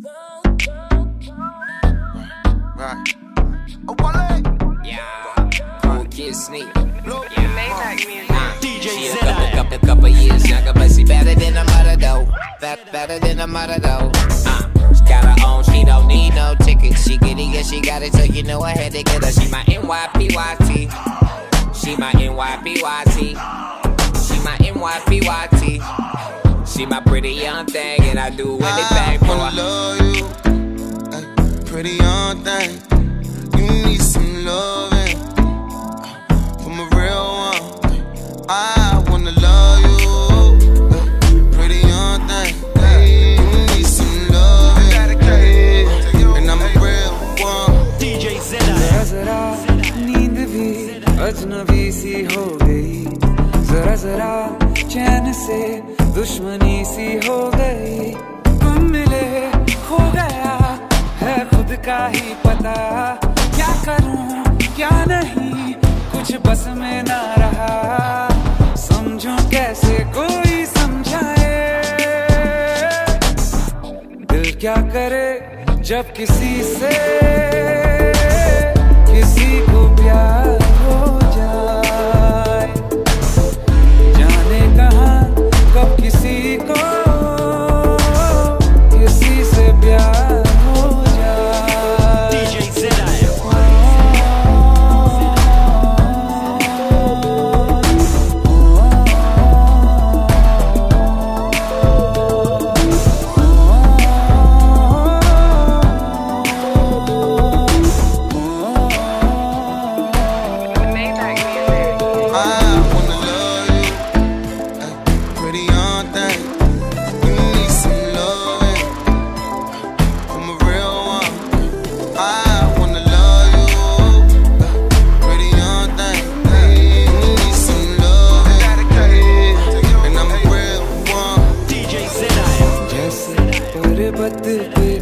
Right. Oh, Wale. Yeah, cool kid sneak. Look. DJ a couple, couple, couple years younger, but she better than a mother though. Better than a mother though. Uh, she got her own, she don't need no ticket. She get it, yeah, she got it, so you know I had to get her. She my NYPYT. She my NYPYT. She my NYPYT. She my pretty young thing, and I do anything I for wanna her. love you, ay, pretty young thing. You need some loving from a real one. I wanna love you, ay, pretty young thing. ay. You need some loving, ay, and I'm a real one. जरा जरा नींद भी अजनबी सी हो गई जरा जरा चैन से दुश्मनी सी हो गई तुम मिले, खो गया, है खुद का ही पता। क्या करूँ, क्या नहीं, कुछ बस में ना रहा। समझूं कैसे कोई समझाए। दिल क्या करे जब किसी से?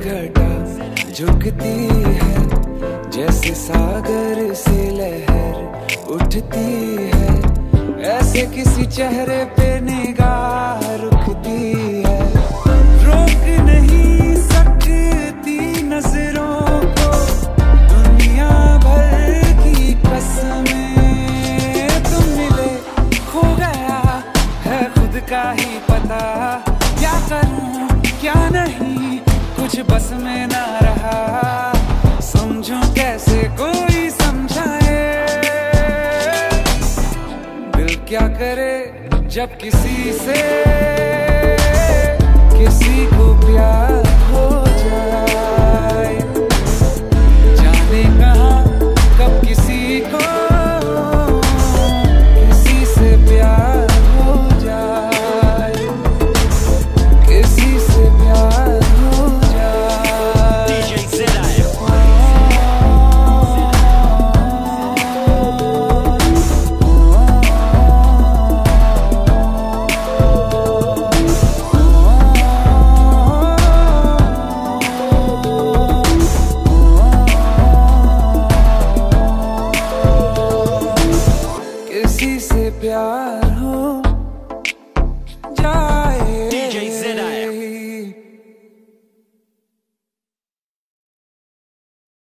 घटा झुकती है जैसे सागर से लहर उठती है। ऐसे किसी चेहरे पे निगाह कुछ बस में ना रहा। समझो कैसे कोई समझाए। दिल क्या करे जब किसी से?